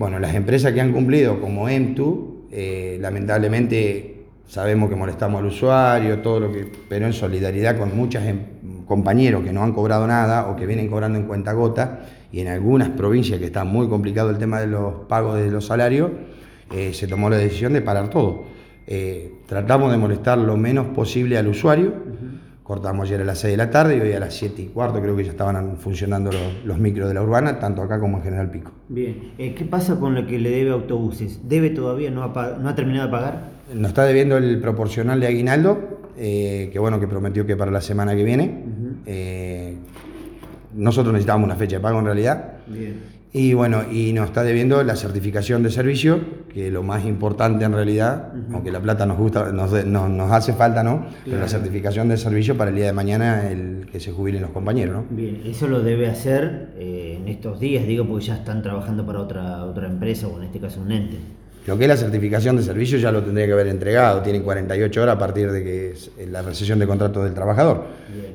Bueno, las empresas que han cumplido como EMTU, eh, lamentablemente sabemos que molestamos al usuario, todo lo que, pero en solidaridad con muchos em, compañeros que no han cobrado nada o que vienen cobrando en cuenta gota, y en algunas provincias que está muy complicado el tema de los pagos de los salarios, eh, se tomó la decisión de parar todo. Eh, tratamos de molestar lo menos posible al usuario. Cortamos ayer a las 6 de la tarde y hoy a las 7 y cuarto creo que ya estaban funcionando los, los micros de la urbana, tanto acá como en General Pico. Bien, eh, ¿qué pasa con lo que le debe a autobuses? ¿Debe todavía? ¿No ha, no ha terminado de pagar? Nos está debiendo el proporcional de aguinaldo, eh, que bueno, que prometió que para la semana que viene. Eh, nosotros necesitábamos una fecha de pago en realidad. Bien. Y bueno, y nos está debiendo la certificación de servicio, que lo más importante en realidad, aunque la plata nos gusta, nos, nos, nos hace falta, ¿no? Pero la certificación de servicio para el día de mañana, el que se jubilen los compañeros, ¿no? Bien, eso lo debe hacer eh, en estos días, digo, porque ya están trabajando para otra, otra empresa o en este caso un ente. Lo que es la certificación de servicio ya lo tendría que haber entregado, tienen 48 horas a partir de que es la recesión de contrato del trabajador.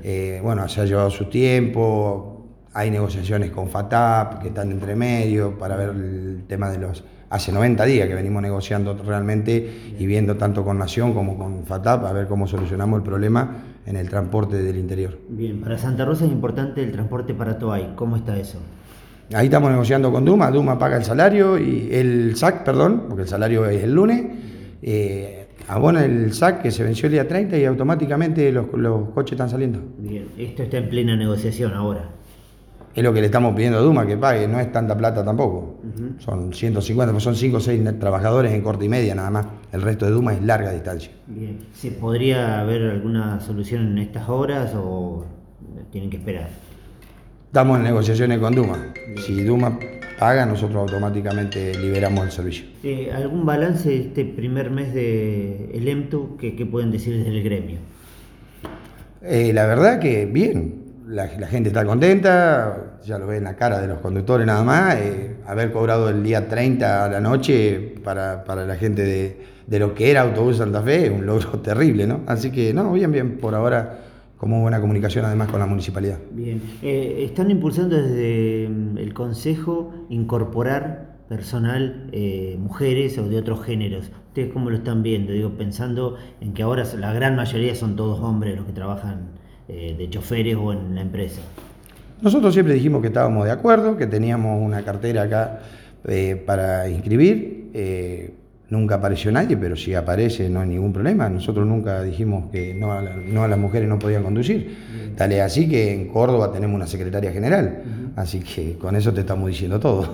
Eh, bueno, se ha llevado su tiempo, hay negociaciones con FATAP que están entre medio para ver el tema de los... Hace 90 días que venimos negociando realmente y viendo tanto con Nación como con FATAP a ver cómo solucionamos el problema en el transporte del interior. Bien, para Santa Rosa es importante el transporte para Toay. ¿Cómo está eso? Ahí estamos negociando con Duma, Duma paga el salario y el SAC, perdón, porque el salario es el lunes, eh, abona el SAC que se venció el día 30 y automáticamente los, los coches están saliendo. Bien, esto está en plena negociación ahora. Es lo que le estamos pidiendo a Duma que pague, no es tanta plata tampoco. Ujú. Son 150, pues son 5 o 6 trabajadores en corta y media nada más. El resto de Duma es larga distancia. Bien, ¿se podría haber alguna solución en estas horas o tienen que esperar? Estamos en negociaciones con Duma. Si Duma paga, nosotros automáticamente liberamos el servicio. Eh, ¿Algún balance de este primer mes de el EMTU que, que pueden decir desde el gremio? Eh, la verdad que bien, la, la gente está contenta, ya lo ve en la cara de los conductores nada más, eh, haber cobrado el día 30 a la noche para, para la gente de, de lo que era Autobús Santa Fe es un logro terrible, ¿no? Así que no, bien, bien, por ahora con muy buena comunicación además con la municipalidad. Bien, Eh, están impulsando desde mm, el Consejo incorporar personal, eh, mujeres o de otros géneros. ¿Ustedes cómo lo están viendo? Digo, pensando en que ahora la gran mayoría son todos hombres los que trabajan eh, de choferes o en la empresa. Nosotros siempre dijimos que estábamos de acuerdo, que teníamos una cartera acá eh, para inscribir. eh, nunca apareció nadie, pero si aparece no hay ningún problema. Nosotros nunca dijimos que no a, la- no a las mujeres no podían conducir. Tal es así que en Córdoba tenemos una secretaria general. Así que con eso te estamos diciendo todo.